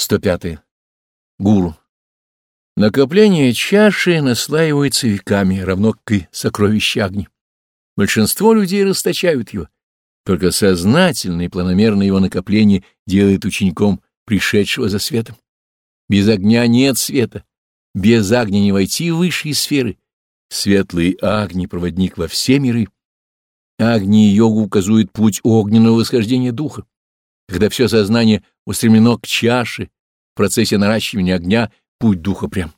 105. Гуру. Накопление чаши наслаивается веками, равно как и сокровища огни. Большинство людей расточают его. Только сознательное и планомерное его накопление делает учеником пришедшего за светом. Без огня нет света. Без огня не войти в высшие сферы. Светлый Агни — проводник во все миры. Агни-йогу указывает путь огненного восхождения духа. Когда все сознание устремлено к чаше, в процессе наращивания огня путь духа прям.